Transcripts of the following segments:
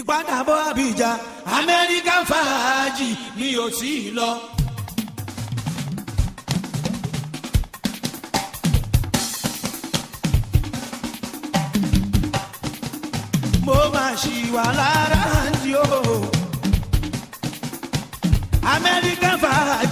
ìpadàbọ̀ àbíjà amẹ́ríkà fàájì mi ò sí i lọ. mo máa ṣì wà lára àǹtí o amẹ́ríkà fàájì.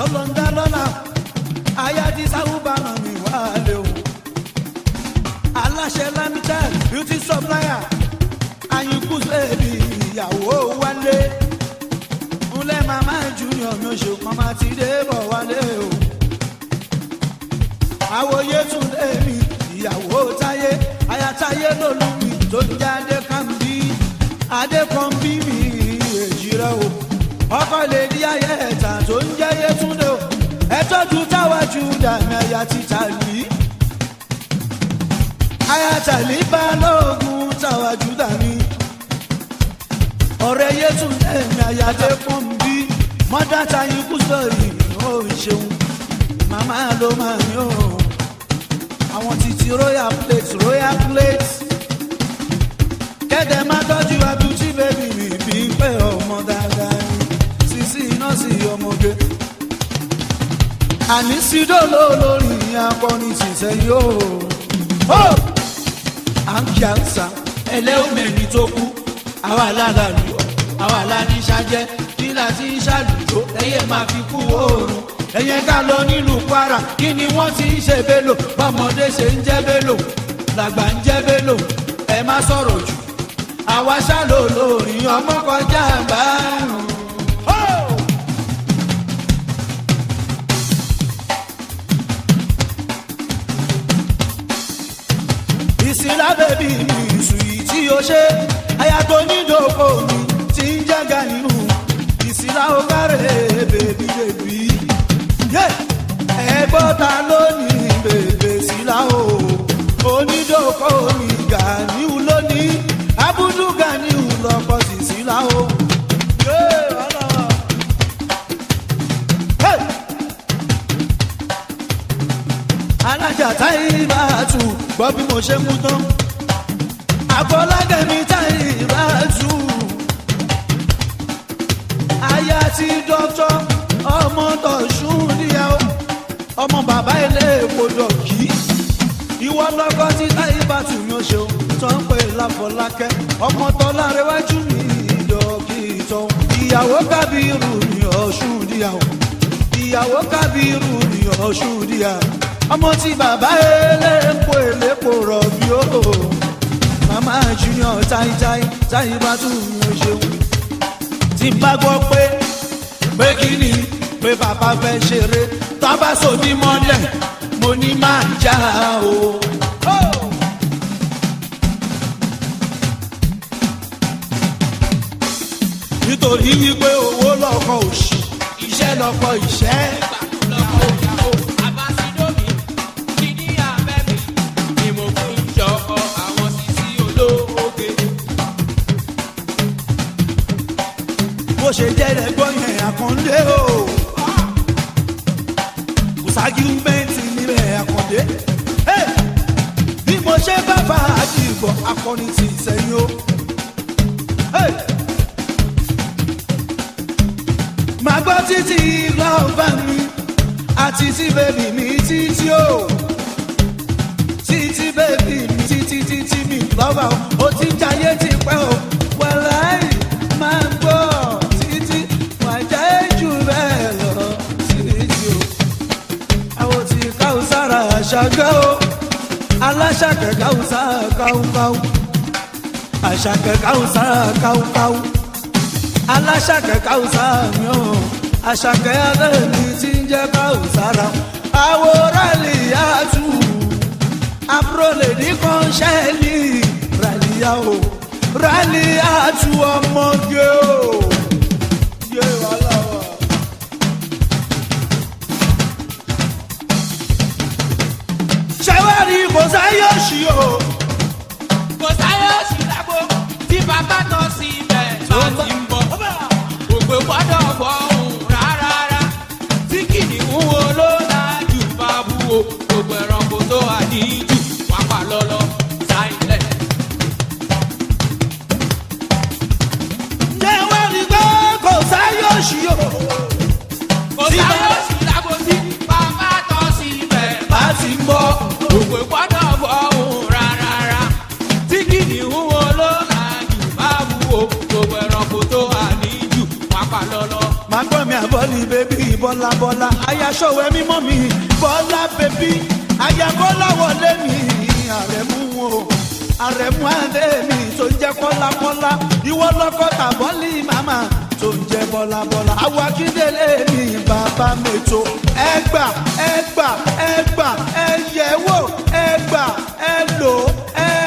tọ́lọ́ ń dá lọ́la aya ti sáwùbá ràn mí wá lé o. aláṣẹ lamitel beauty supplier àyìnkù sèbi ìyàwó wálé múlẹ̀ màmá junior mi ò ṣe kàn máa ti dé bọ̀ wálé o. àwòye tún lé mi ìyàwó táyé aya táyé lòlù mi tó ń jáde kàmbí adé kan bí mi èjì rẹ o ọkọ lè di ayé ẹ̀ta tó ń j sójú táwájú dàmí aya ti tàlí. aya tàlí táwájú dàmí. ọ̀rẹ́ yéṣu lẹ́mí aya dé fún bí mọ́dá tayin kú sọ̀rí ó ṣeun màmá ló máa ń yọ̀ àwọn títí royal plate royal plate kẹ́dẹ̀ má tọ́jú àtúntí bébì mi bí pẹ́ ọ́. àní sídòló lórí akọni ṣiṣẹ́ yóò. à ń kí àǹsà ẹlẹ́wọ̀mẹ̀rin tó kú àwa alálàlú àwa aláníṣájẹ́ kí láti ṣàlùjọ ẹ̀yẹ máa fi kú oorun ẹ̀yẹ ká lọ nílùú kwara kí ni wọ́n ti ń ṣe belò bọ́mọdé ṣe ń jẹ́ belò làgbà ń jẹ́ belò ẹ má sọ̀rọ̀ jù àwa ṣàlò lórí ọmọ kọjá báàrùn. àtònídòkò mi ti ń jága nínú ìsìlá ọgárẹ bèbí bèbí. ẹgbọ́n ta lónìí bèbè sílá o onídòkò mi Ganiu lónìí Abudu Ganiu lọ́kọ̀ sí sílá o. alájà táyé bá a tù gbọ́ bí mo ṣe mú tán. àpò ọlágẹ̀mí sí dọ́tọ́ ọmọ tọ̀sùn níyà ó ọmọ bàbá ilé epo dọ̀kì ìwọ lọ́kọ́ tí táyé bá tù yàn ṣeun tó ń pè láfọlákẹ́ ọmọ tọ́lá rẹwájú ní ìdọ̀kì ìtàn ìyàwó kábírù ní ọ̀ṣun níyà ó ìyàwó kábírù ní ọ̀ṣun níyà ọmọ tí bàbá ilé epo elépo rọ̀ bí ó màmá junior táyítáyí táyé bá tù yàn ṣeun tí bá gbọ́ pé pé kí ni pé bàbá fẹ́ ṣeré tábà sóní mọ́lẹ̀ mo ní máa já o. nítorí wípé owó lọ́kọ̀ òṣì iṣẹ́ lọ́kọ̀ ìṣẹ́. gbóyè àkàndé o kò ságímẹ́ǹtì níbẹ̀ àkàndé bí mo ṣe bá bá àdìgbò akọni ti sẹ́yìn o. màá gbọ́ títí lọ́ọ̀bá mi àti tí bèbí mi títí o títí bèbí mi títí títí mi lọ́wọ́ o ti jayé ti pẹ́ o. àgọ́ o aláṣàkẹ́ káwùsà káwùkáwù àṣàkẹ́ káwùsà káwùkáwù aláṣàkẹ́ káwùsà mi ò àṣàkẹ́ adẹ́ni tí ń jẹ́ káwùsà ra àwòrán lè yá tù àbúrò lè ní kọ́ńṣẹ́ẹ̀lì ràlíyà o ràlíyà tù ọmọge o. sáyé òṣì o kò sáyé òṣì lágbo tí bàbá náà sì bẹ̀ bá ti ń bọ̀ òpè gbọ́dọ̀ bọ̀. Àgbọ̀nmi àbọ̀lì bébí bọ́lá bọ́lá. Aya ṣòwẹ́ mímọ́ mi bọ́lá bébí. Aya bọ́lá wọlé mi àrẹ̀mú o. Àrẹ̀mú adé mi tó ń jẹ́ kọ́lákọ́lá. Ìwọ lọ́kọ́ tàbọ́lì màmá tó ń jẹ́ bọ́lábọ́lá. Àwọn akíndélé mi bàbá mẹ́tò. Ẹ gbà ẹ gbà ẹ gbà ẹ yẹ̀ wò ẹ gbà ẹ lò ẹ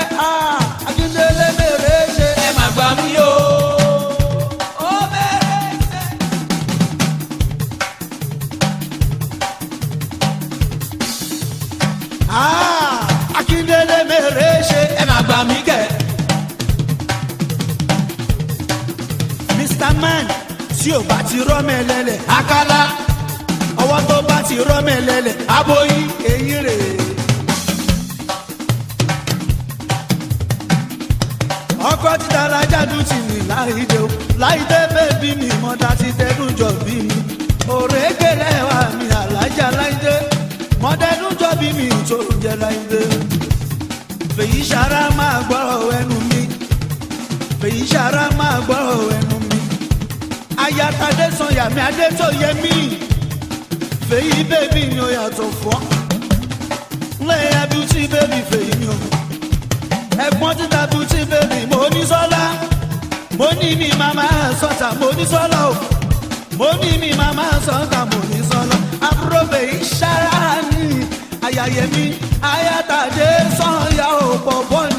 tí ò bá ti rọ́mẹ̀ lẹ́lẹ̀ akálá ọwọ́ tó bá ti rọ́mẹ̀ lẹ́lẹ̀ aboyún eyín rèé. ọkọ ti dara jáde ti mi láìdé o láìdé bẹ́ẹ̀bí mi mọ́tà ti dẹnujọ bí mi òrèkèrè wa mi àlájà láìdé mọ́tẹ́nujọ bí mi tó jẹ láìdé. fèyí sara máa gbọ́rọ̀ ẹnu mi fèyí sara máa gbọ́rọ̀ ẹnu ayata adesanya mi adetoyemi fèyí bèbí ya ò yàtọ̀ fọ́ lẹ́yìn abúti bèbí fèyí mi ò ẹ̀gbọ́n títa abúti bèbí mo ní sọ́lá mo ní mi mama sọ́tà mo ní sọ́lá o mo ní mi mama sọ́tà mo ní sọ́lá àbúrò fèyí sára ni ayayemi ayata ya o pọ̀ bọ́ni.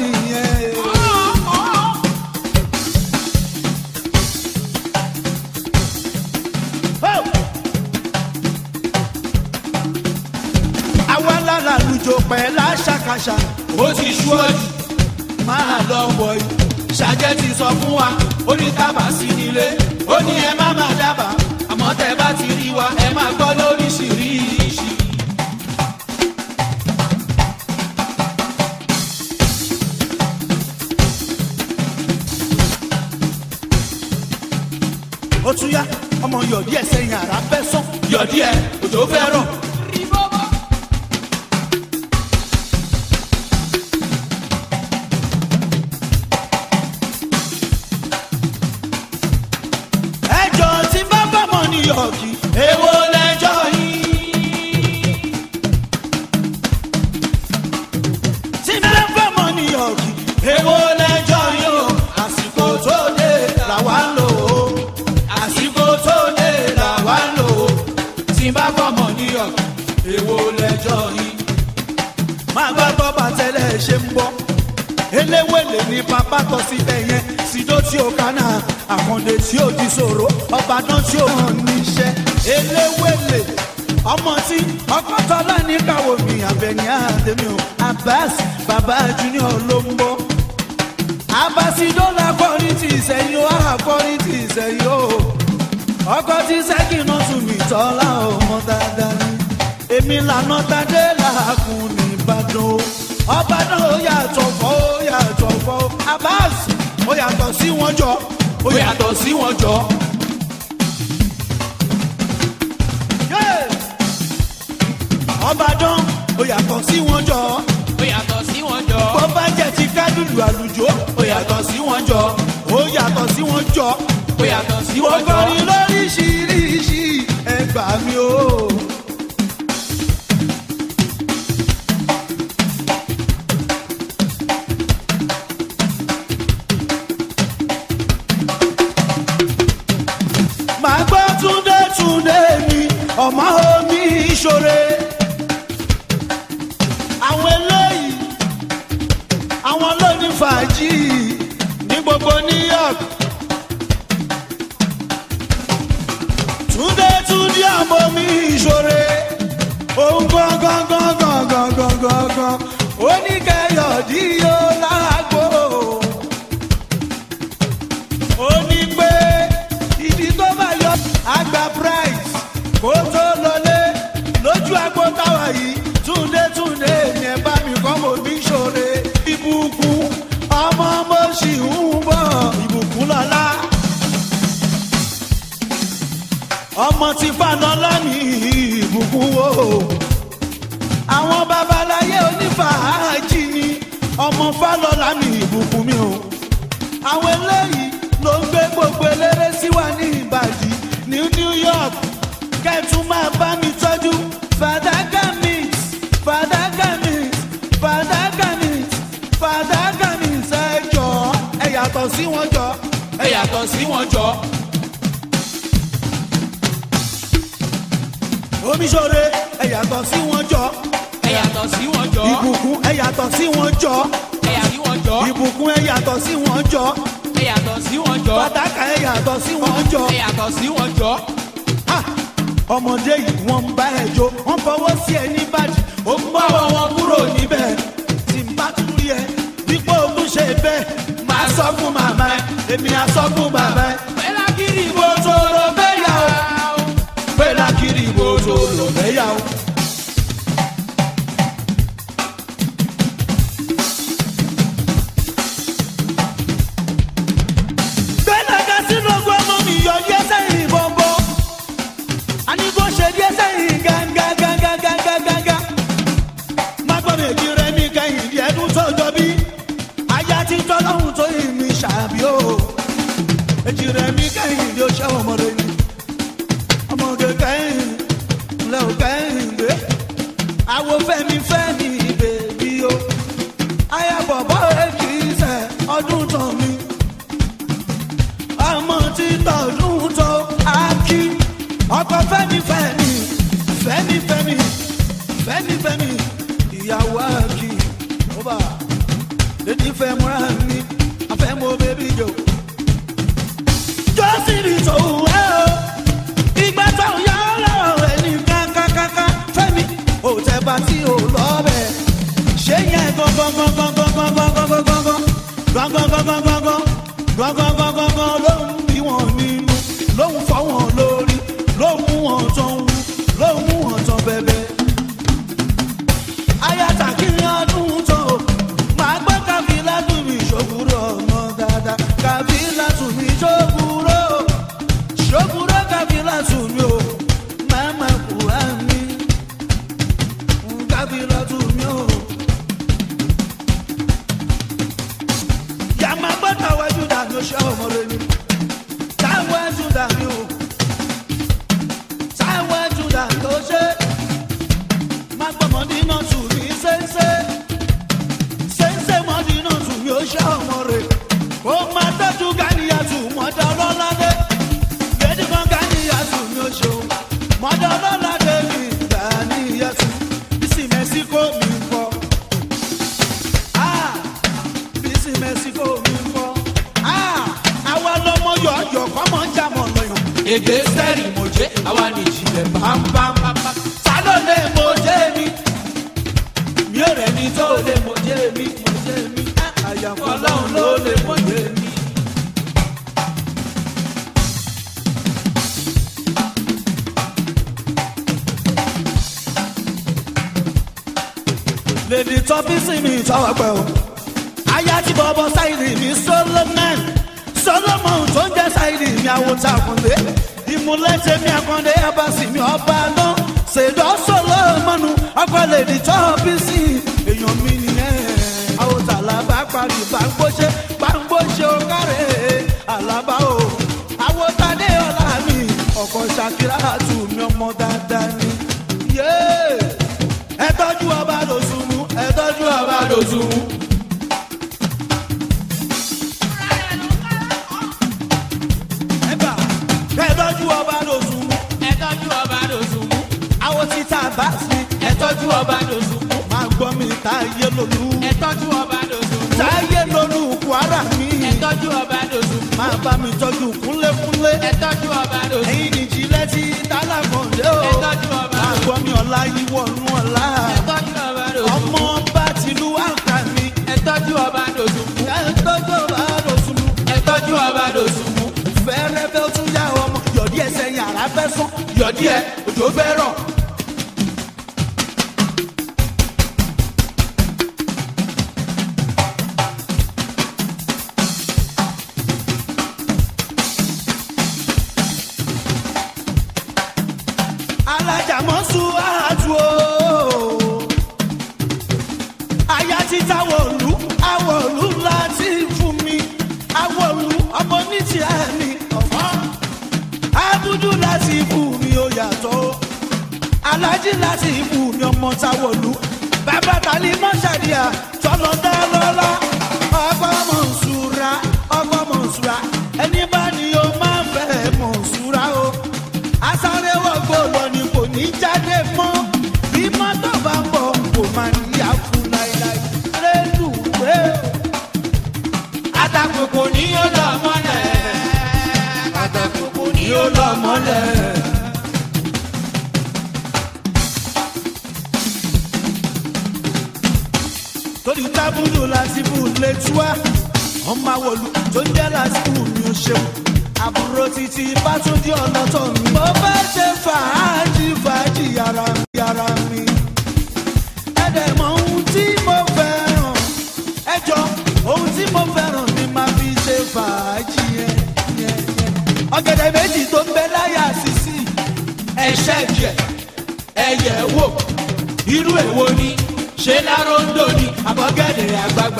pẹ́ láṣàkàṣà ó ti ṣú ọjù máa lọ wọ̀ yìí ṣàjẹ́ ti sọ fún wa ó ní tábà sí nílé ó ní ẹ má má dábàá àmọ́ tẹ́ bá ti rí wa ẹ má gbọ́ lóríṣiríṣi. ó tún yá ọmọ yọ̀dí ẹ̀ sẹ́yìn àrà fẹ́ sán yọ̀dí ẹ̀ òjò fẹ́ nílànà tàdé làákùn nìbàdàn ọba náà ó yàtọ̀ fọ́ ó yàtọ̀ fọ́ abas ó yàtọ̀ sí wọn jọ ó yàtọ̀ sí wọn jọ. ọbàdàn ó yàtọ̀ sí wọn jọ. ó yàtọ̀ sí wọn jọ. bó bá jẹ́ ti kádùlù àlùjọ ṣoore àwọn eléyìí àwọn ló ní fàájì ní gbogbo New York. Túndé Túndé àmọ́ mi ṣoore òun gangan gangan gangan gangan ó ní kẹyọ̀dí yóò. ọmọ ti fagbọ́lá ní ìbùkún wo àwọn babaláyé onífàájì ni ọmọ fálọ́lá ní ìbùkún mi o àwọn eléyìí ló ń gbé gbogbo eléré sí wa ní ìbàdí ní New York kẹ́tù máa bá mi tọ́jú fàdákà mix fàdákà mix fàdákà mix fàdákà mix ẹ jọ ẹ yàtọ̀ sí wọn jọ ẹ sí wọn jọ. omiṣore ẹ yàtọ̀ sí wọn jọ. ẹ yàtọ̀ sí wọn jọ. ìbùkún ẹ yàtọ̀ sí wọn jọ. ẹ yàtọ̀ sí wọn jọ. ìbùkún ẹ yàtọ̀ sí wọn jọ. ẹ yàtọ̀ sí wọn jọ. pátákà ẹ yàtọ̀ sí wọn jọ. ẹ yàtọ̀ sí wọn jọ. ọmọdé yìí wọ́n ń bá ẹ jó wọ́n fọwọ́ sí ẹ ní bàjẹ́ ó ń bọ̀wọ̀ wọn kúrò níbẹ̀ tí n bá tún rí ẹ dípò ogun ṣe bẹ́ẹ̀ máa sọ fún màmá ẹ èmi á sọ fún kiri bó solo bẹ́yà o. gbẹ́nàgà sínú ọgbọ́n ọmọ mi yọ yẹ sẹ́yìn bọ́ńbọ́ àní bó ṣe yẹ sẹ́yìn gánganganganganganga má gbọ́ mi kí rẹ́ mi kẹ́yìn bí ẹdún tó jọ bí ajá ti tọ́ lọ́hùn tó yìí mi ṣàbí mọ́jọ́ lọ́la bèbí gbà ní yẹtù bísí mẹ́síkò mi ń bọ̀. Ah, bísí mẹ́síkò mi ń bọ̀. Ah, àwa lọmọ yọ̀ọ̀yọ̀ kọ́mọ ń jà mọ̀ lọ́yọ̀. èdè sẹ́rìn mọ̀jẹ́ èdè tọ́fíìsì mi ìtawà pẹ́ o. aya ti bọ̀bọ̀ sáìdì mi solomon solomon tó ń jẹ́ sáìdì mi àwòtà àkàndé ìmúlẹ̀tẹ̀ mi àkàndé abasi mi ọba náà ṣèdọ́ solomon ọgbọ́lẹ̀ èdè tọ́fíìsì èèyàn mi nìyẹn àwòtà làbá parí gbàngbóṣe gbàngbóṣe ọ̀kárẹ̀ àlàbá o àwòtà dé ọ̀la mi ọkọ̀ ṣàkírà tù mí ọmọ dáadáa ni. ẹ tọ́jú ọba lọ́sùn ẹ tọ́jú ọba dòsùn. ẹ tọ́jú ọba dòsùn. ẹ tọ́jú ọba dòsùn. àwọn títà bá sí. ẹ tọ́jú ọba dòsùn. máa gbọ́ mi tá a yé mi. ẹ tọ́jú ọba dòsùn. máa bá mi tọ́jú kúnlékúnlé. ẹ tọ́jú ọba dòsùn. ẹyin nìjí lẹ́tí tálàkọ̀ọ́dé o. ẹ mi ọ̀la yíwọ̀ nù ọ̀la. fẹ́ sún yọ̀dí ẹ̀ òjò fẹ́ látìfù ni ọmọ Ṣàwọ̀lú bàbá tàlí mọ́ṣàdíà tọ́lọ́ dá lọ́lá ọkọ Mọ̀nsúrà ọkọ Mọ̀nsúrà ẹni bá ní o máa ń fẹ́ Mọ̀nsúrà o asáré wọgbó lọ ni kò ní jáde mọ́ bí mọ́tò bá ń bọ̀ kò máa ní àfún láíláí rélù pé àtàkùn kò ní yóò lọ mọ́lẹ̀ àtàkùn kò ní yóò lọ mọ́lẹ̀. lè tú wá ọmọ àwòlù tó ń jẹ́ lásìkò mi ò ṣeun àbúrò títí bá tún di ọ̀nà tó mi. mo fẹ́ ṣe fàájì fàájì yàrá mi yàrá mi ẹ̀dẹ̀ mọ ohun tí mo fẹ́ràn ẹ jọ ohun tí mo fẹ́ràn ni màá fi ṣe fàájì yẹn yẹn yẹn. ọ̀gẹ̀dẹ̀ méjì tó ń bẹ láyà sísì ẹ̀ṣẹ̀ jẹ ẹ̀yẹ̀ wò irú èwo ni ṣé láró ń dò ní àbọ̀gẹ́dẹ̀ àgbàgbà.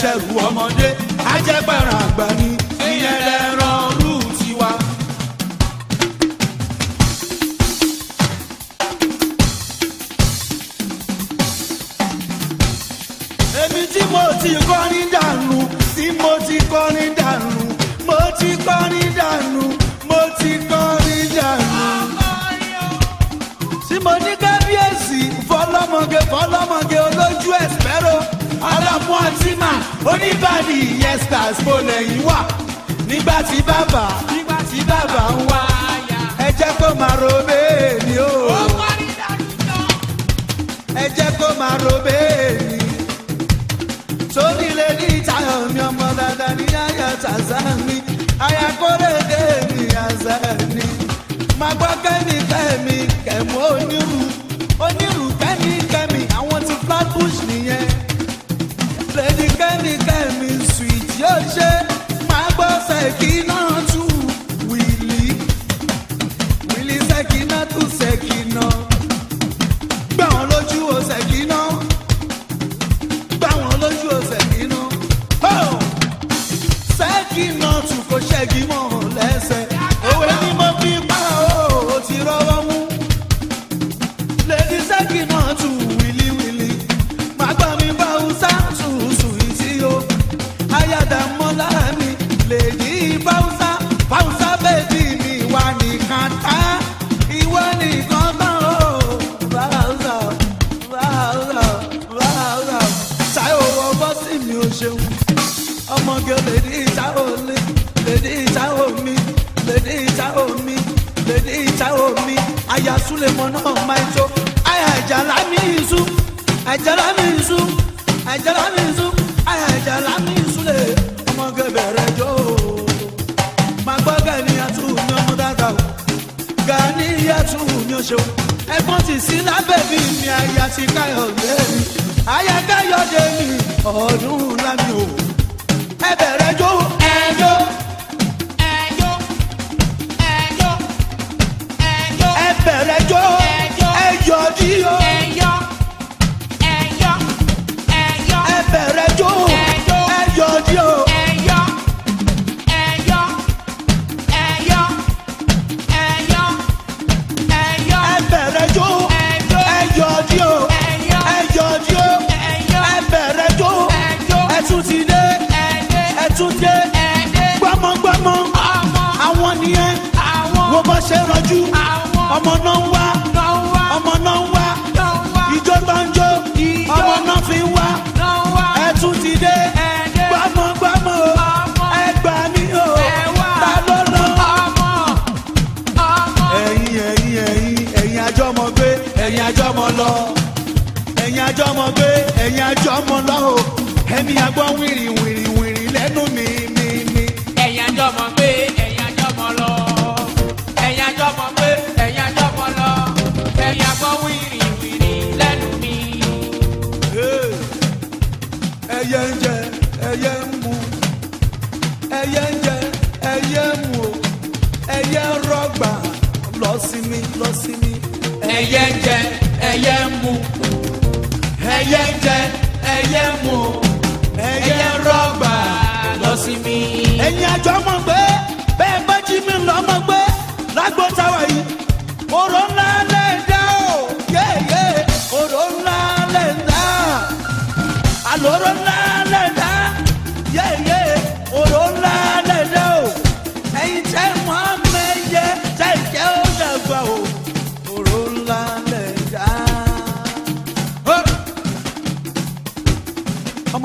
ṣẹ̀rù ọmọdé ajẹ́gbẹ̀rún àgbà ni ìyẹn lẹ́ràn rú tiwa. èmi tí mo ti kọ́ ní dànù tí mo ti kọ́ ní dànù mo ti kọ́ ní dànù mo ti kọ́ ní dànù. tí mo ní kábíyèsí fọlọ́mọge fọlọ́mọge olójú ẹ̀sìpẹ́rọ̀. Adamu Antima oníbàdí yesters mo lẹ́yìn wa nígbà tí bàbá nígbà tí bàbá ń wá ẹ jẹ́ kó máa ro bẹ́ẹ̀ni o ẹ jẹ́ kó máa ro bẹ́ẹ̀ni tóbi lè ní ìtayọ̀ mi ọmọ dada ní ayọ̀ tàzá mi ayakore dé àzá mi má kẹ́mi fẹ́ kẹ̀mú onírú onírú kẹ́. ní kẹ́mi sùn ìjì ó ṣe máa gbọ́ sẹ́kì náà. Sulemana Maiso. Ay, Ajala Mizu, Ajala Mizu, Ajala Mizu, Ay, Ajala Mizu le, ọmọ gẹ̀bẹ̀rẹ̀ jọ. Màá gbọ́ Ganiyatu ní ọmọ dáadáa o, Ganiyatu ní oṣù. Ẹ̀gbọ́n ti sí lábẹ́ bí mi, àyà ti káyọ̀ lé mi, àyà káyọ̀ dé mi, ọdún lámì o. Ẹ̀bẹ̀rẹ̀.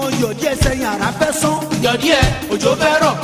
ọmọ yọ̀dí ẹsẹ̀ yàrá fẹ́ sán. yọ̀dí ẹ òjò fẹ́ rọ̀.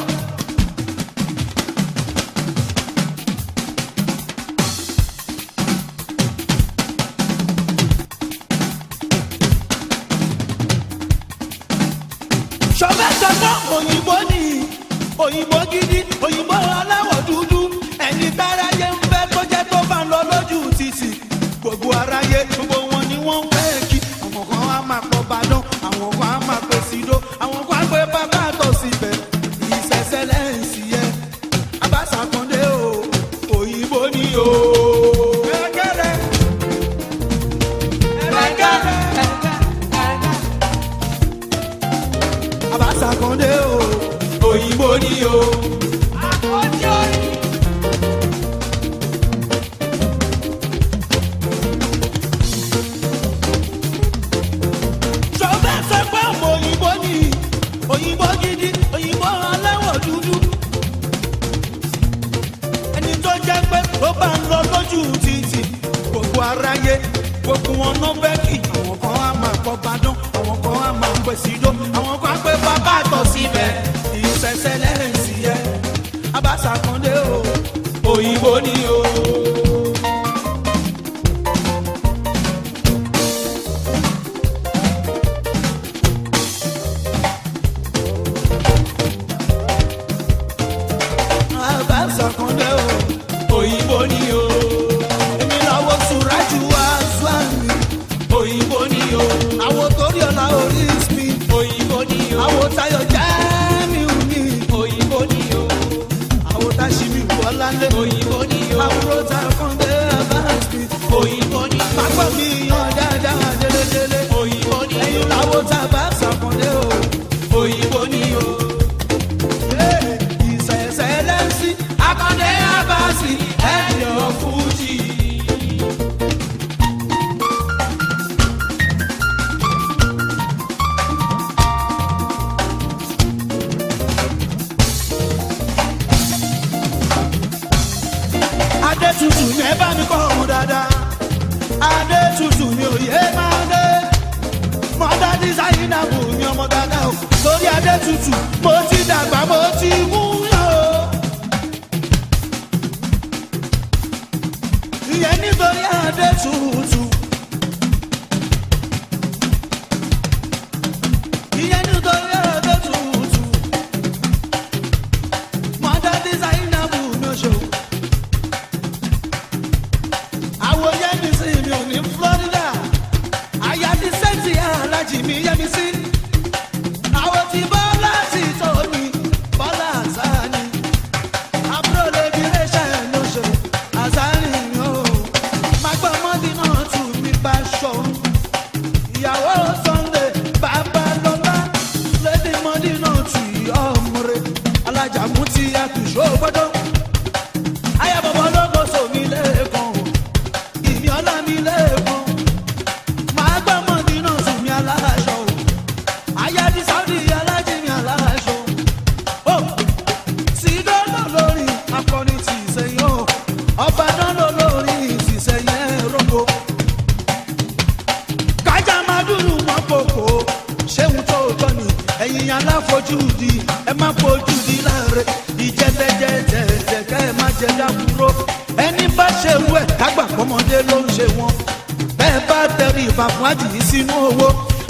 lè òyìnbó ní o. àwòrán ẹ̀yin aláfojúdi ẹ má fojúdi láre ìjẹtẹjẹtẹjẹ ká ẹ má jẹ dákúrò ẹni bá ṣe rú ẹ kágbà pọ́mọdé ló ń ṣe wọn bẹ́ẹ̀ bá tẹrí ìbàfún àjìyí sínú owó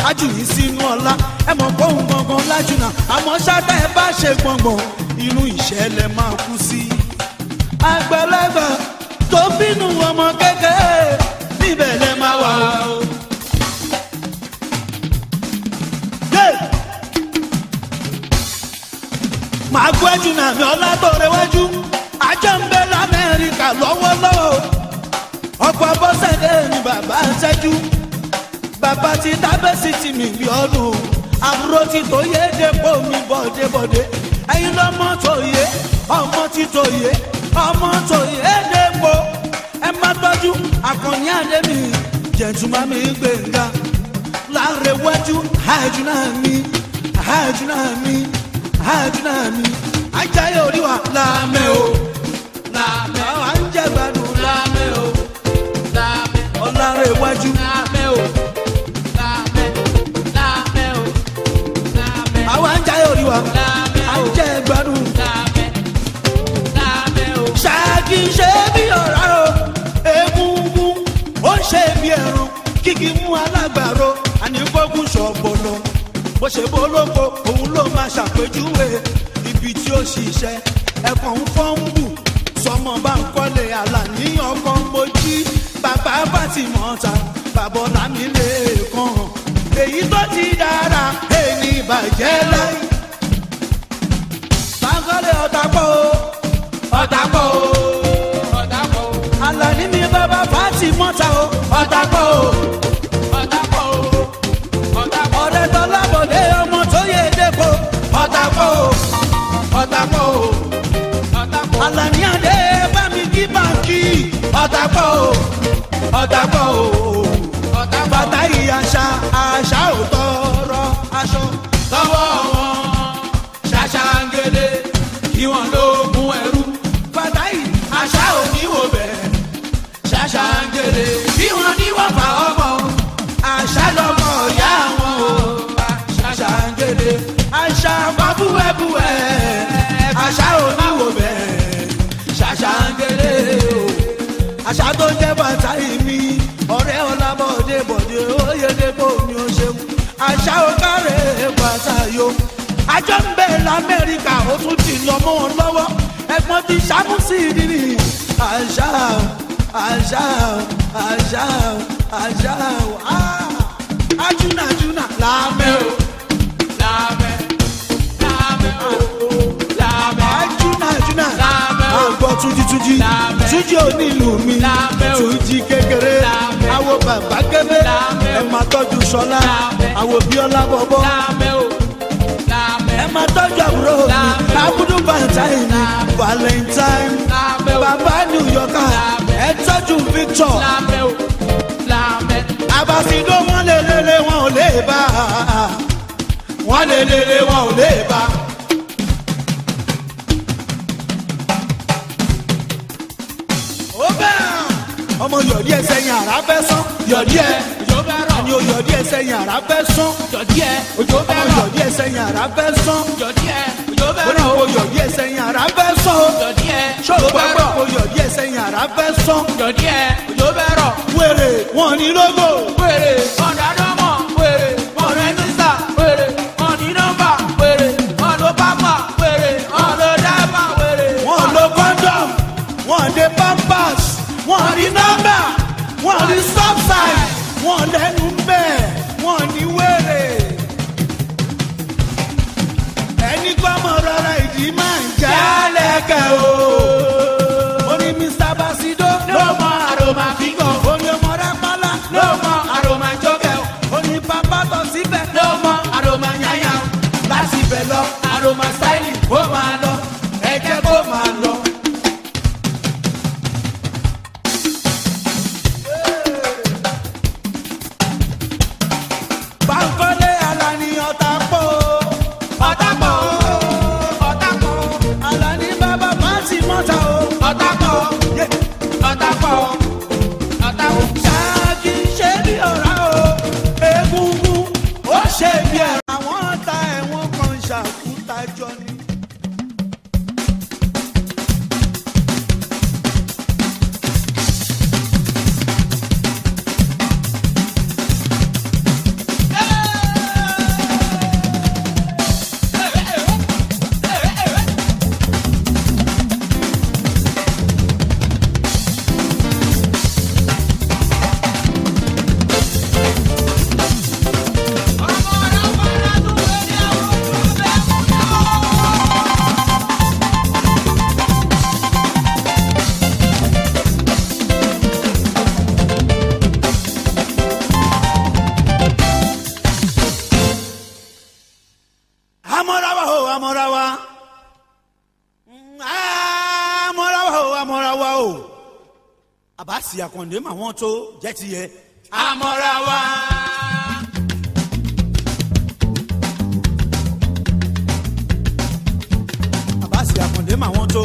àjìyí sínú ọlá ẹ mọ̀ kóhun gangan lájùnà àmọ́ ṣáda ẹ bá ṣe gbọ̀ngbọ̀n inú ìṣẹ́ máa kú sí. àgbàlagbà tó bínú ọmọ kékeré. agbẹ́jù nàmí ọlátọ̀rẹ́wájú ajá ń bẹ lamẹ́ríkà lọ́wọ́lọ́wọ́ ọkọ̀ abọ́sẹ̀dé ni bàbá ń ṣẹ́jú bàbá ti dábẹ́sì ti mi gbé ọdún àbúrò ti tó yé dépò mi bọ̀débọ̀dé ẹ̀yin lọ́mọ tó yé ọmọ ti tó yé ọmọ tó yé dépò ẹ má tọ́jú àkànní àdé mi jẹ̀ntúmá mi gbẹ̀ngà láàrẹ̀wájú àjùnà mi àjùnà mi àdúrà mi ajáyé oríwà làmẹ́ o làmẹ́ àwọn àjẹgbádùn làmẹ́ o làmẹ́ ọ̀làrẹ̀ iwájú làmẹ́ o làmẹ́ làmẹ́ o làmẹ́ àwọn àjẹyé oríwà àjẹgbádùn làmẹ́ làmẹ́ o ṣáàkì ṣe bí ọ̀rá o egungun ó ṣe bí ẹ̀rùn kíkì mú alágbàro àníkókùn ṣọ̀bọ̀lọ̀ bó ṣe bó lóko máa ṣàpèjúwe ibi tí ó ṣiṣẹ́ ẹ̀kọ́ ń fọ́ ń bù sọmọ bá ń kọ́lé àlàníyàn kan mojí bàbá bá ti mọ̀ ta bàbọ̀ lámìlẹ̀ kan èyí tó ti dára èyí bàjẹ́ láì. báńkọ́lé ọ̀tá pọ̀ o ọ̀tá pọ̀ o ọ̀tá pọ̀ o àlàní mi bàbá bá ti mọ̀ ta o ọ̀tá pọ̀. pọ̀ o ọ̀tá pọ̀ o bàtà yìí àṣà àṣà ò tọrọ aṣọ lọ́wọ́ wọn ṣàṣàǹgẹ̀dẹ̀ kí wọ́n ló gun ẹrú bàtà yìí àṣà ò níwò bẹ̀ ṣàṣàǹgẹ̀dẹ̀ bí wọ́n ní wọ́n fà ọmọ àṣà lọ́mọ ìyá wọn o ṣàṣàǹgẹ̀dẹ̀ àṣà máa búwẹ́búwẹ́. àtàrí mi ọ̀rẹ́ ọlábọ̀dé bọ̀dé oyèdèbò mi ò ṣeun àṣà ọ̀kàrẹ̀ pàṣàyò àjọ ń bẹ̀ lamẹ́ríkà ó tún ti lọ mọ́ wọn lọ́wọ́ ẹ̀gbọ́n ti ṣàmùsí nínú àṣà àṣà àṣà àṣà àjùnàjùnà ah! làmẹ́ o làmẹ́. Tuji tújí onílù mi tújí kékeré awo bàbá kébé ẹ máa tọ́jú sọlá awo bíọ́lá bọ́bọ́ ẹ máa tọ́jú àbúrò mi abudu valentine valentine bàbá new yorker ẹ tọ́jú victor abasido wọn lè lele wọn ò lè bá wọn lè lele wọn ò lè bá. ọmọ yọ̀dí ẹsẹ̀ yẹn àrà fẹ́ sán. yọ̀dí ẹ òjò bẹ́ rọ̀. àní o yọ̀dí ẹsẹ̀ yẹn àrà fẹ́ sán. yọ̀dí ẹ òjò bẹ́ rọ̀. ọmọ yọ̀dí ẹsẹ̀ yẹn àrà fẹ́ sán. yọ̀dí ẹ òjò bẹ́ rọ̀. o yọ̀dí ẹsẹ̀ yẹn àrà fẹ́ sán. yọ̀dí ẹ òjò bẹ́ rọ̀. o yọ̀dí ẹsẹ̀ yẹn àrà fẹ́ sán. yọ̀dí ẹ òjò bẹ́ rọ̀. wèrè wọn ni lógo. àbáṣì àkàndé mà wọ́n tó jẹ́ ti yẹ. àmọ́ra wa. àbáṣì àkàndé mà wọ́n tó.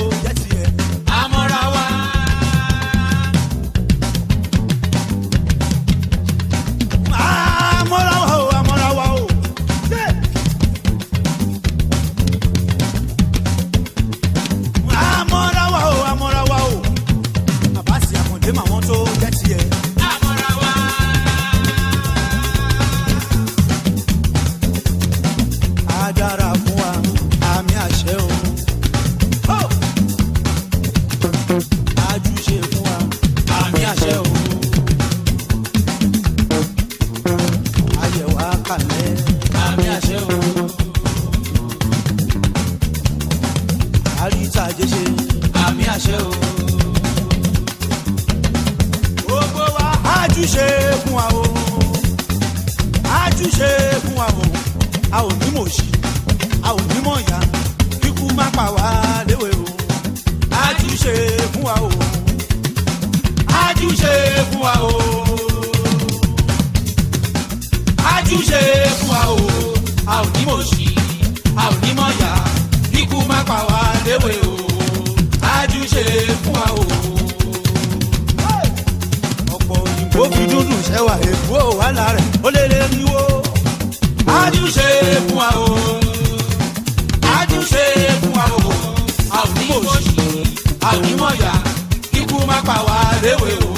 eu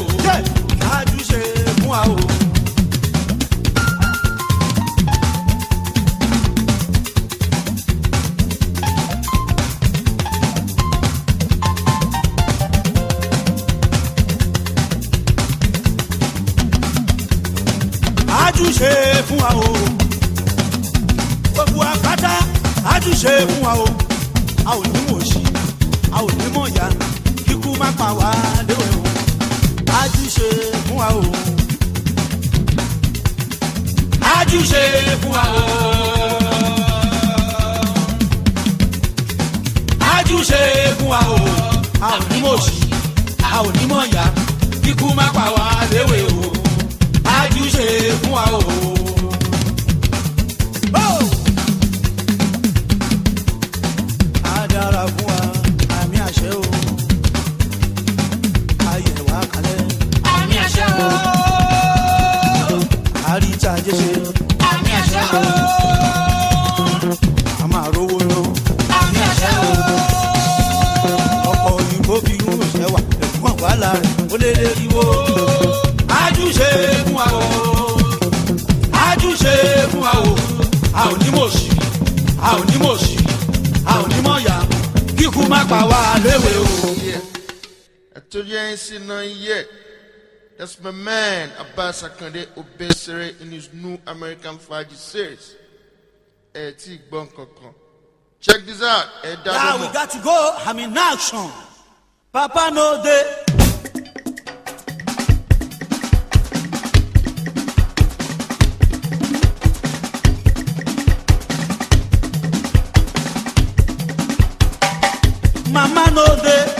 Akande Obesere in his new American Fudge says, Ẹ Check this out. Now we got to go. I'm in action. Papa no de. Mama no de.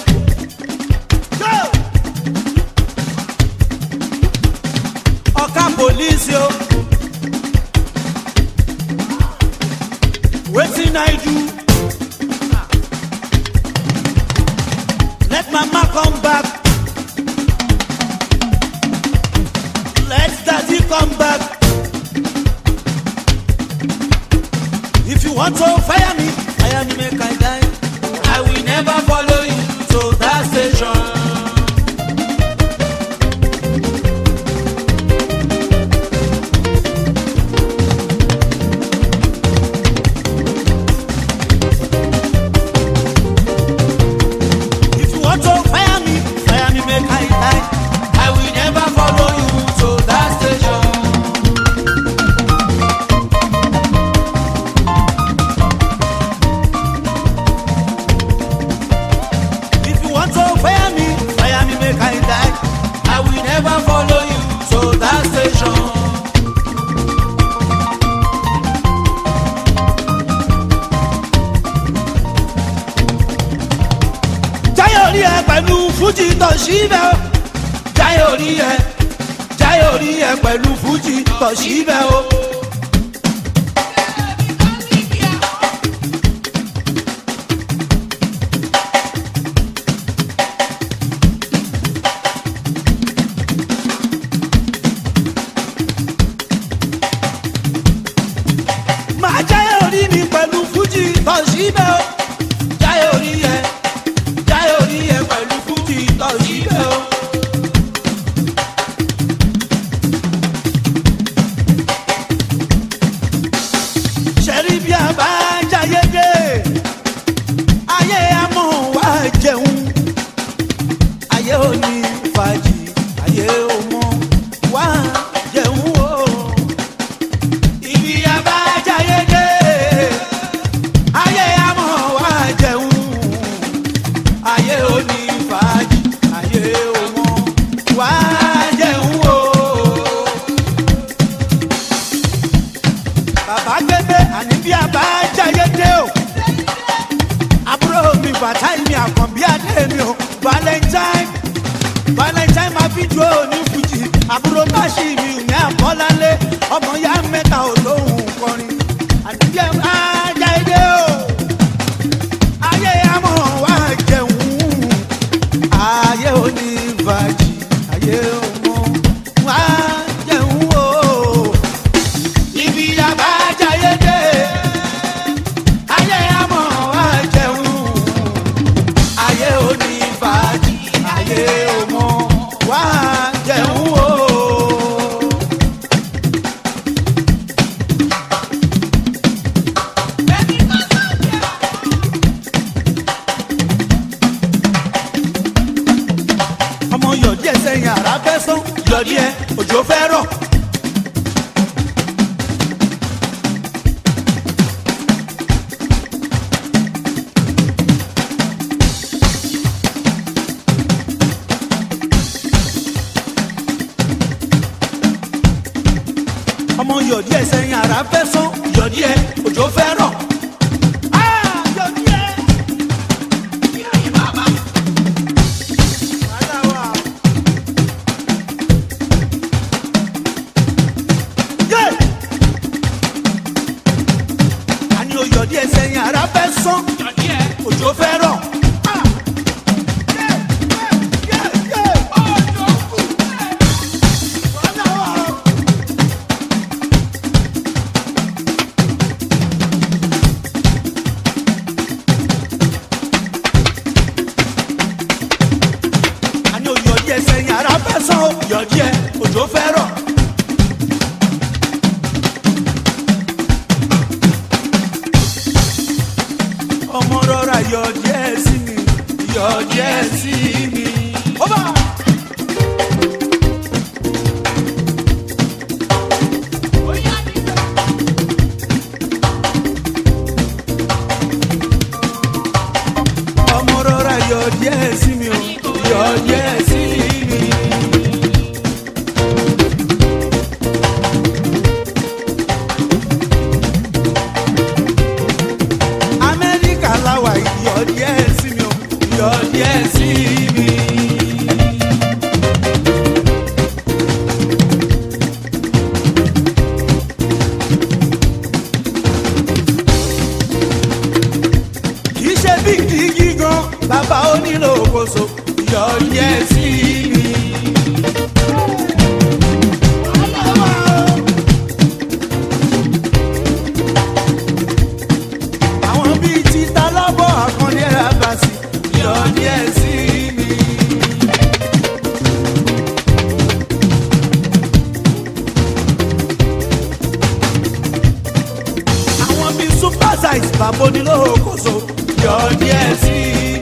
Light bàbá onílò kòso yọ díẹ̀ sí i.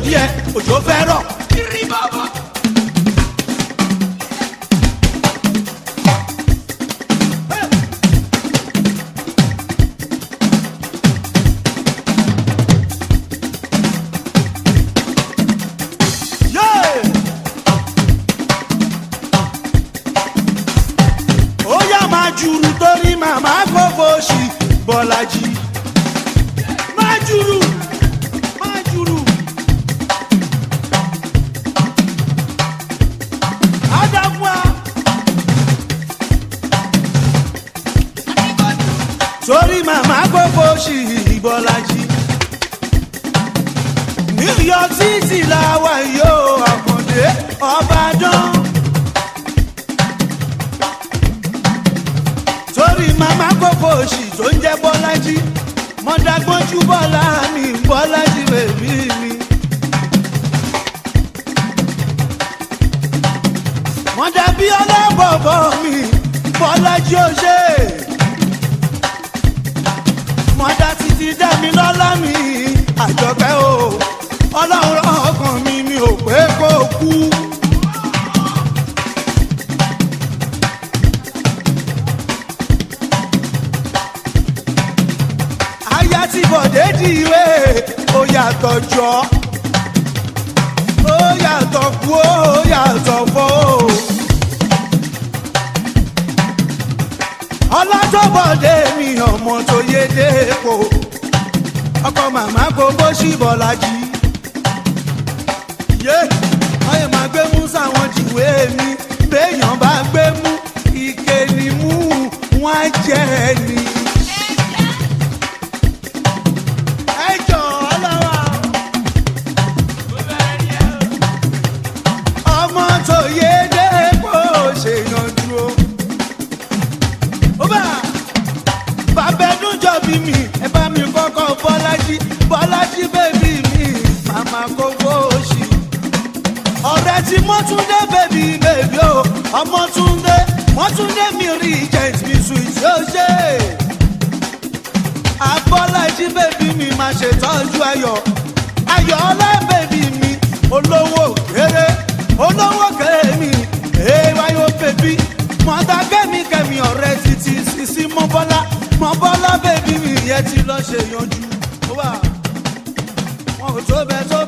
blood, yeah. kú. aya tí bọ̀dé dìwé ó yàtọ̀ jọ ó yàtọ̀ kú ó yàtọ̀ mi ọmọ tó yé dé epo ọkọ màmá kò Yeah gbé mú sáwọn jùwé mi béèyàn bá gbé mú ike ni mú wọn jẹ ẹni. ọmọtúndé mọtúndé mi rí agent mi sùúrù ṣe abọ́lájí bèbí mi máa ṣètọ́jú ayọ̀ ayọ̀ ọlá bèbí mi olówó kéré olówó kéré mi èèwáyò bèbí mọ́tà kẹ́míkẹ́mí ọ̀rẹ́ títí sísí mọ́bọ́lá mọ́bọ́lá bèbí mi yẹn ti lọ́ọ́ ṣe yanjú wọ́n ò tó bẹ́ẹ̀ tó.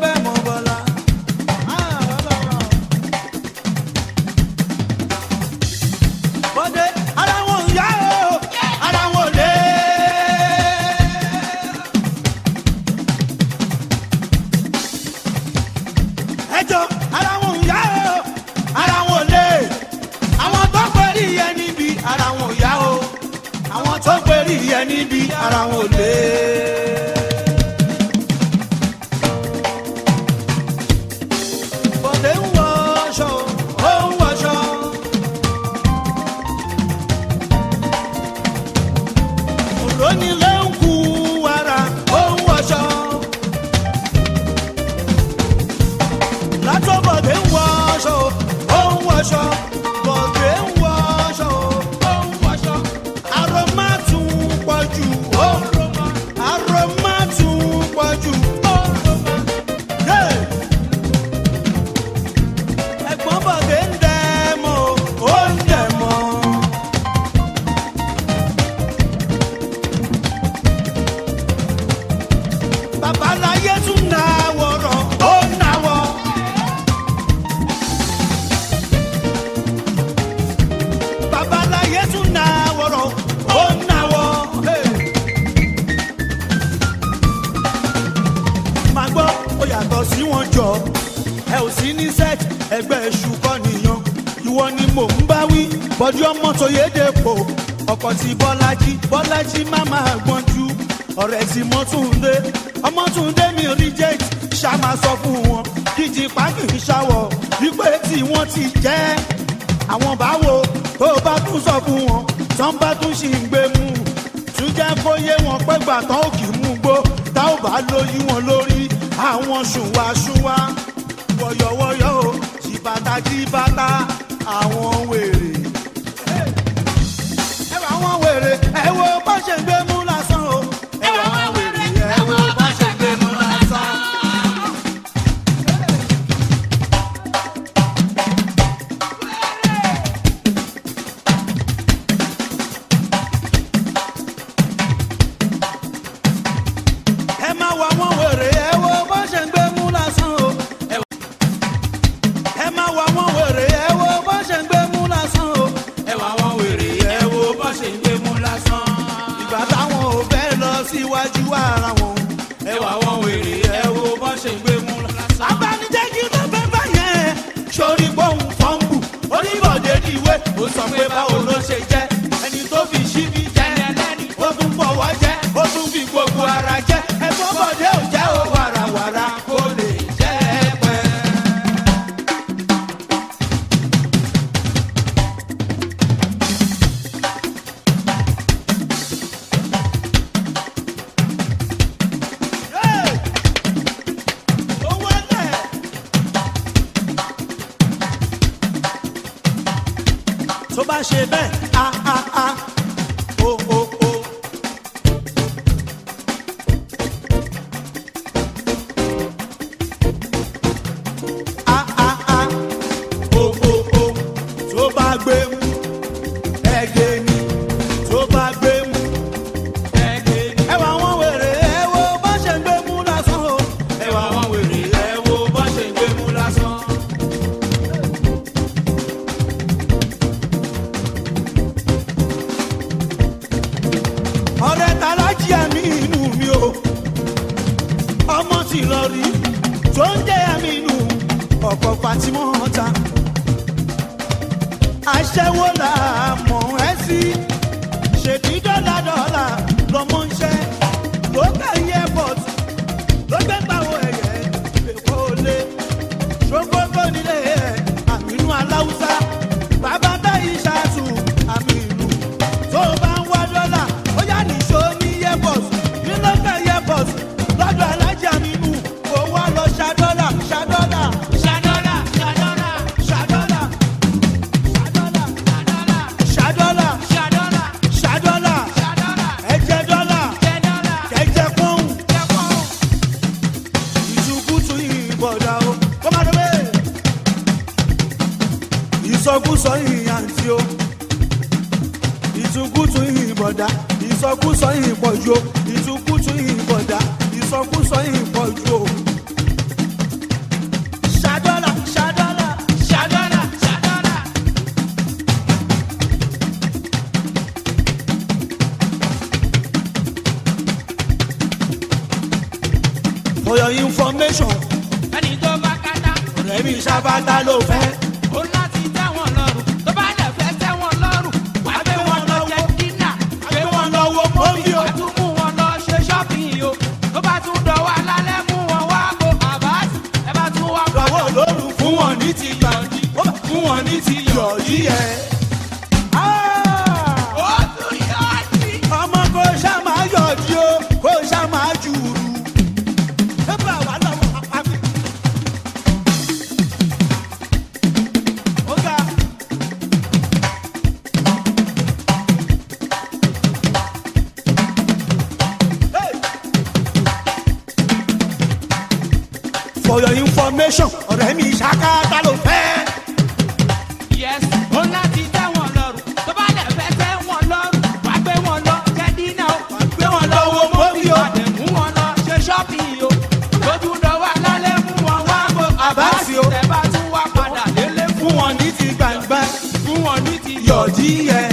dọ̀dí yẹn.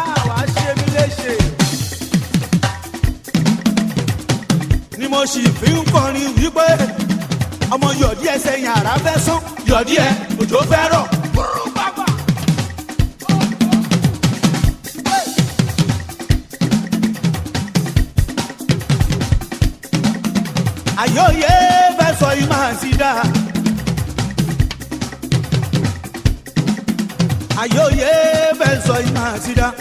àwa ṣe mí léṣe. ni mo sì fi ń kọrin wípé ọmọ yọ̀dí ẹsẹ̀ yàrá fẹ́ sán Ayo sida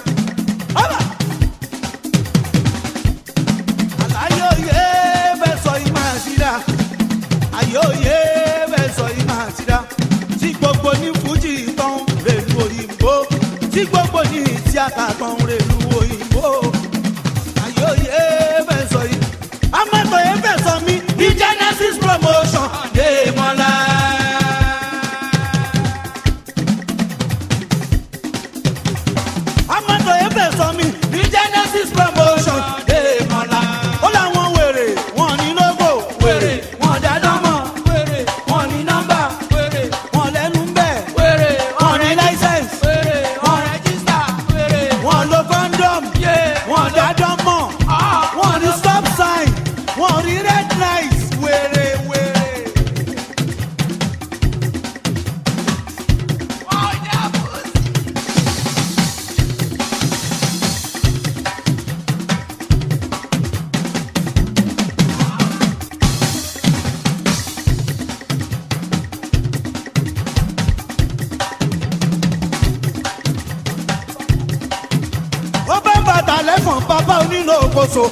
fún bàbá onílò òkòso.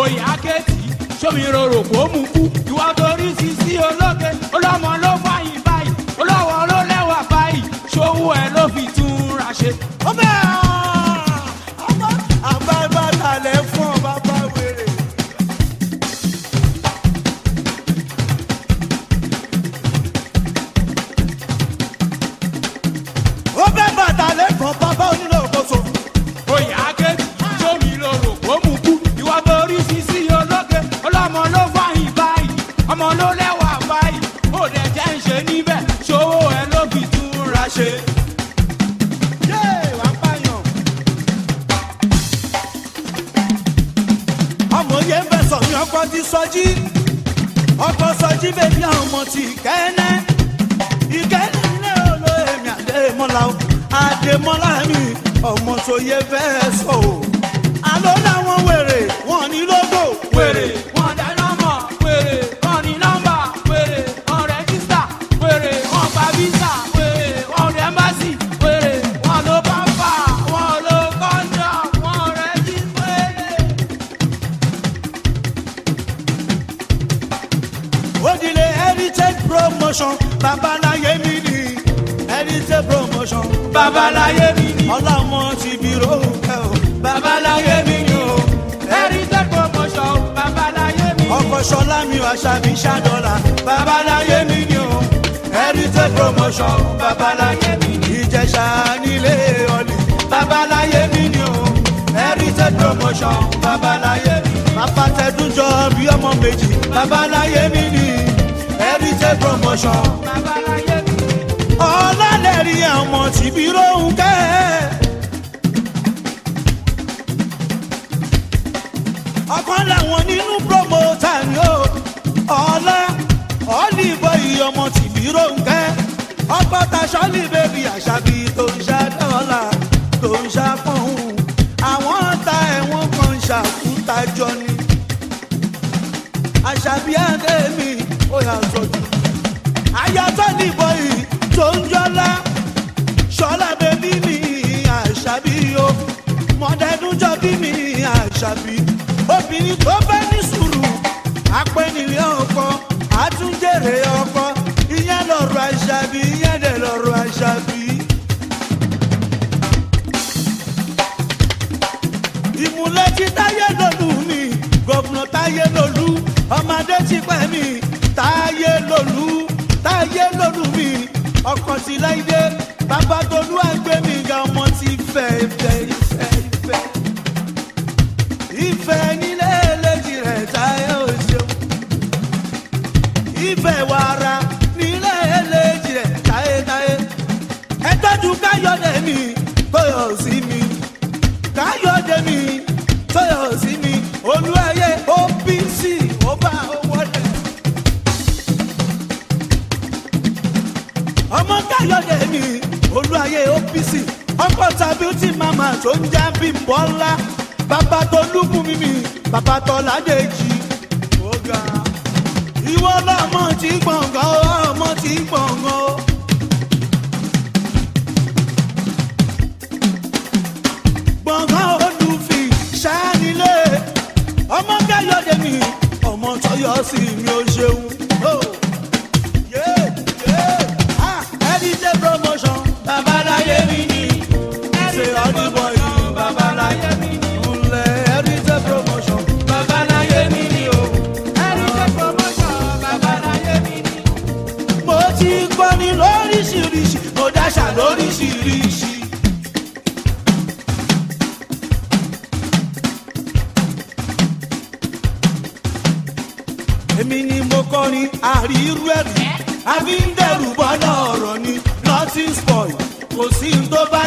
oyè akéèkì sómi rorò kó mú kú ìwà torí sisi ológe ọlọ́mọ ló fàyìn báyìí olówó ló lẹ́wà báyìí ṣòwò ẹ̀ ló fi tún ra ṣe. ó bẹ́ẹ̀. é velho. ọmọ méjì babaláyé mi ni heritage promotion ọlọ́lẹ́rì àwọn tìbí lóhùn kẹ́. ọkàn làwọn nínú promoter ni ó ọlá ọlìbọ ìyọmọ tìbí lóhùn kẹ́. ọgbọ́ta sọ́ọ̀lì bèbí àṣàbí tó ń ṣàdọ́là tó ń ṣàpọ̀hún àwọn ta ẹ̀wọ̀n kan ṣàkúta jọ ni àṣàbí àkẹ́mi ó yà sọ́jú. àyàtọ̀ nìbọ yìí tó ń jọ́lá ṣọ́lá bẹ́bí mi àṣàbí o mọ̀dẹ́dúnjọ́ bí mi àṣàbí obìnrin tó bá ní sùúrù apẹ́nìyàn ọkọ àtúnjèrè ọkọ ìyẹn lọ́rọ̀ àṣàbí ìyẹn dẹ̀ lọ́rọ̀ àṣàbí. ìmúlẹ̀ ti táyé lòlù ni gọ̀fúnà táyé lòlù ọmọdé ti pẹ́ mi táyé lòlú táyé lòlú mi ọkọ̀ sí láìdé babatolú àgbẹ̀ mi ga ọmọ ti fẹ́ fẹ́ fẹ́ fẹ́ ìfẹ́ nílé eléjì rẹ̀ táyé ò ṣeun ìfẹ́ wàrà nílé eléjì rẹ̀ táyé táyé ẹ tọ́jú káyọ̀dé mi kó yọ̀ sí mi káyọ̀dé mi. ọmọ káyọ̀dé mi olúwayé OPC ọkọ tàbí tí màmá tó ń já bí bọ́lá bàbá tó lùkùn mímì bàbá tó ládèjì ọ̀gá. ìwọ lọ́mọ tí gbọ̀ngàn ọmọ tí gbọ̀ngàn. gbọ̀ngàn olùfì ṣáà nílé ọmọ káyọ̀dé mi ọmọ tọyọ sí mi ó ṣeun. lóríṣiríṣi. èmi ni mo kọrin àrírú ẹ̀rù àfi ń dẹ̀rù bọ́lá ọ̀rọ̀ ni nothing spoil kò sí ní tó bá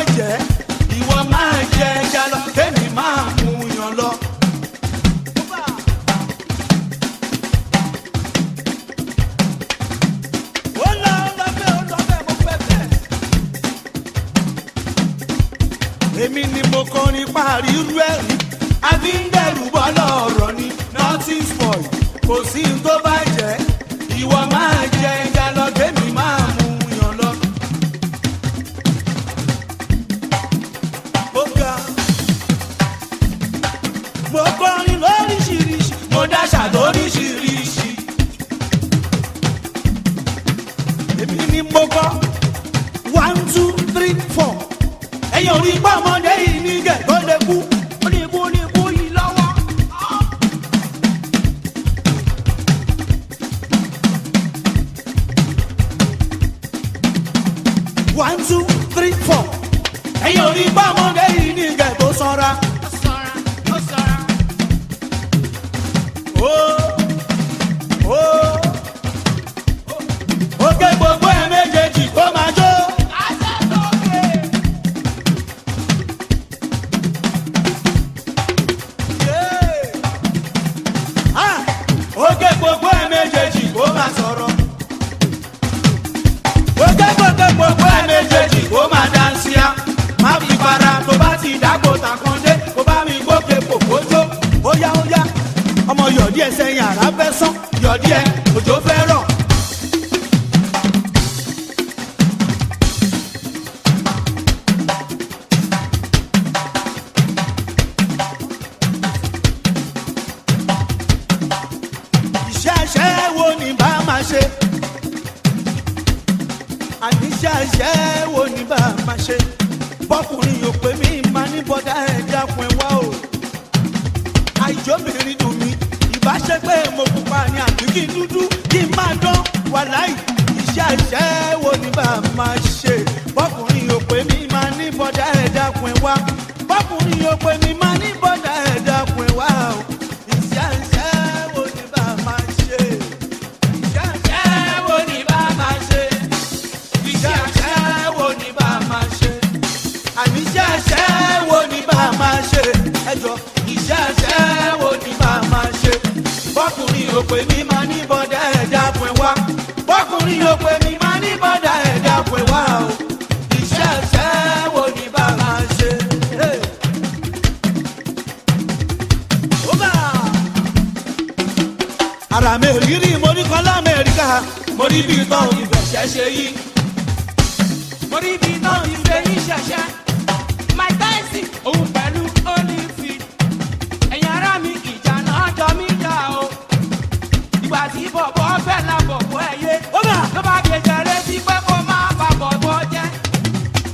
ló bá bẹ jẹrẹ sí pé kó má bà bọ̀bọ̀ jẹ́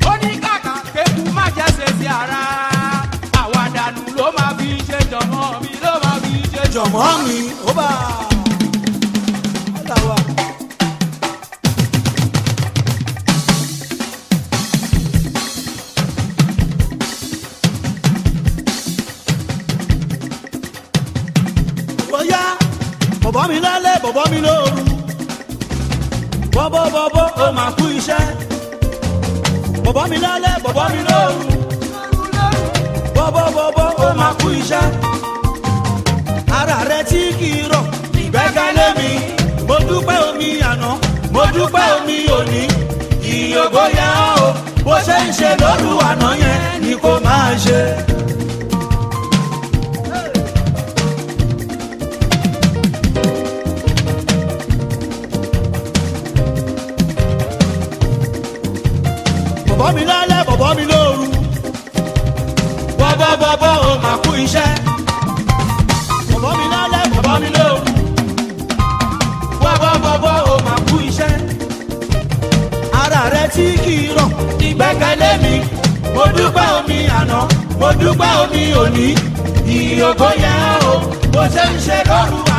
ó ní kàkà kéku má jẹ́ ṣèṣì ara àwàdànù ló máa fi ṣe jọ̀mọ́ mi mi ó bá bọ̀bọ̀ mi lálẹ́ bọ̀bọ̀ mi lóò ó máa kú iṣẹ́. Bọ̀bọ̀ mi lálẹ́, bọ̀bọ̀ mi lóru. Bọ́bọ́ bọ́bọ́ ó máa kú iṣẹ́. Ara rẹ tí kì í rọ̀, ìgbẹ́kẹ̀lé mi. Mo dúpẹ́ omi àná, mo dúpẹ́ omi òní. Ìyógó yá o, bó ṣe ń ṣe lóru àná yẹn ni kò máa ṣe. mi ò ní ìyókòyà o bó ṣe ń ṣe lóru wa.